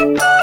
Bye.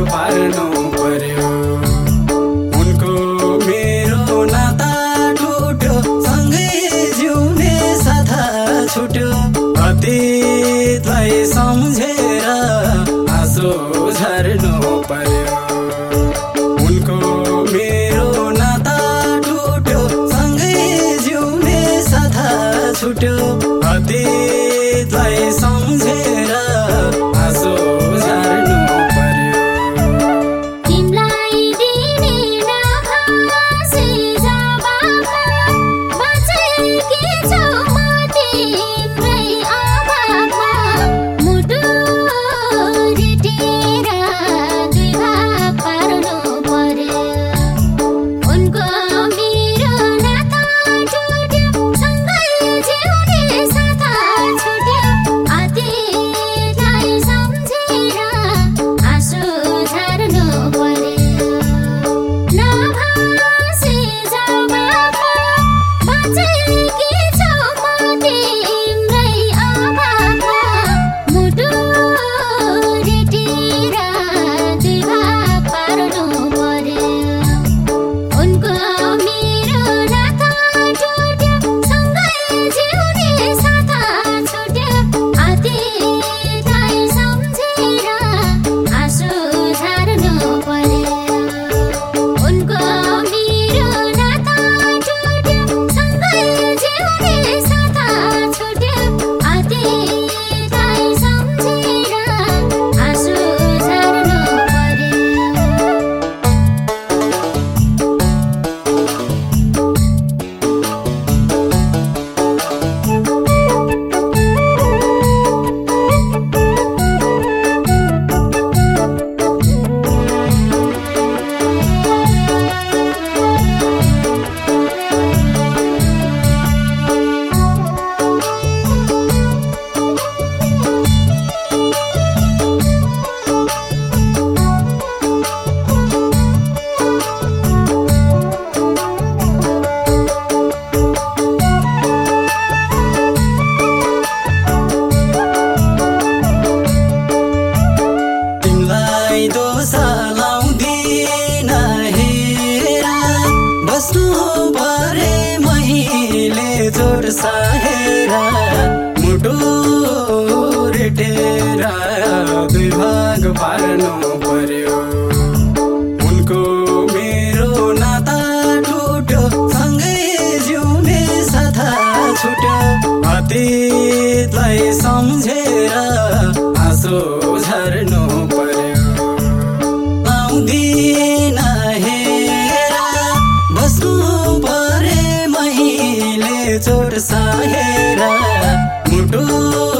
मिठो पार्नु पर्यो। उनको मेरो नाता टुट्यो सँगै जिउने साथा छुट्यो। अतीतलाई सम्झेर आँसु झर्नु पर्यो। उनको मेरो नाता टुट्यो सँगै जिउने साथा छुट्यो। अतीतलाई सम्झेर साहेरा मुटु रेटेर विभाग पार्नु पर्यो। उनको मेरो नाता टुट्यो सँगै जिउने साथा छुट्यो। अतीतलाई सम्झेर आँसु झर्नु पर्यो। आउँदी पर्छ मुटु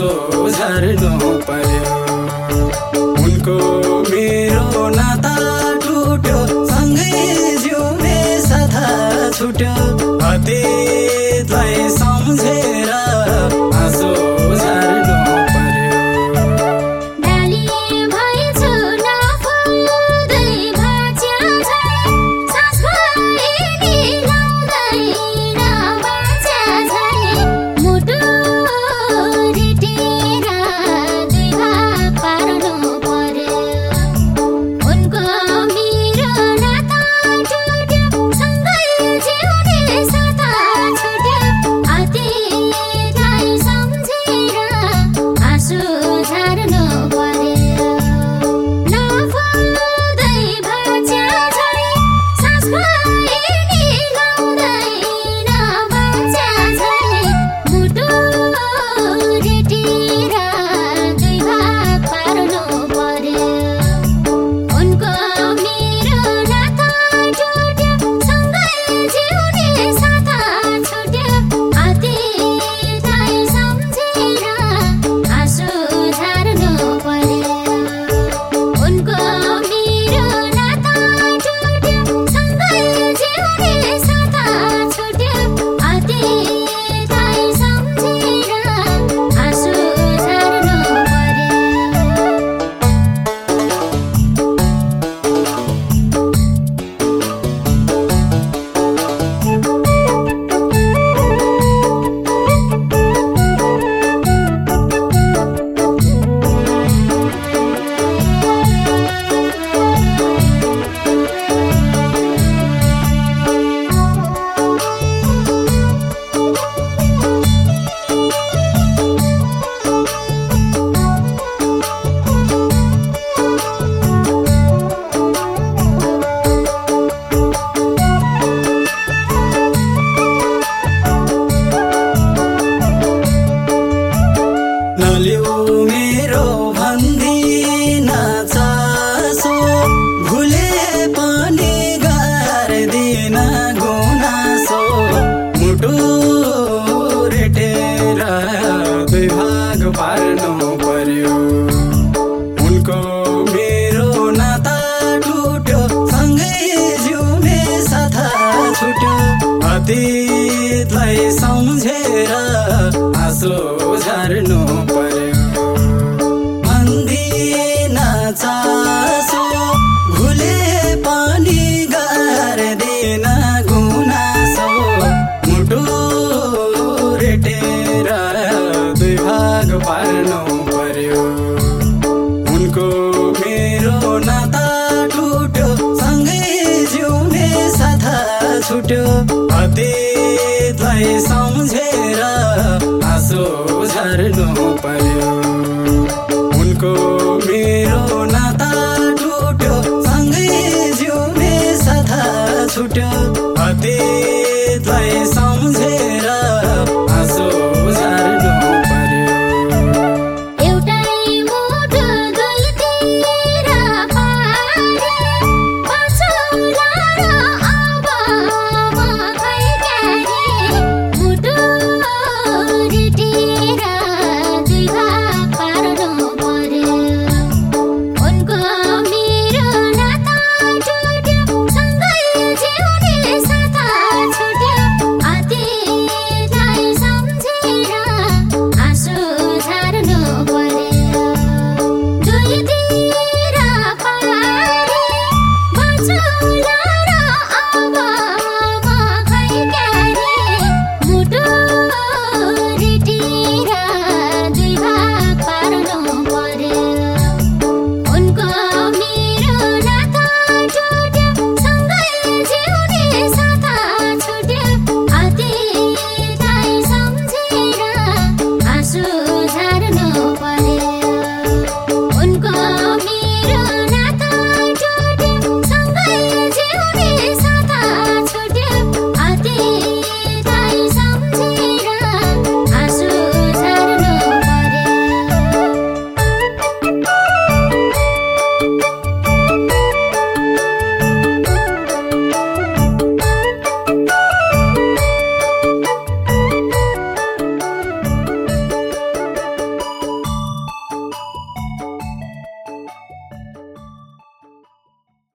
जो झर्नु पर्यो उनको मेरो नाता टुट्यो सँगै जिउने साथा छुट्यो। भेटेर दुई पार्नु पर्यो। उनको मेरो नाता टुट्यो सँगै जिउने साथा छुट्यो। अतीतलाई सम्झेर आँसु झर्नु पर्यो। उनको मेरो नाता टुट्यो सँगै जिउने साथा छुट्यो। अतीतलाई सम्झेर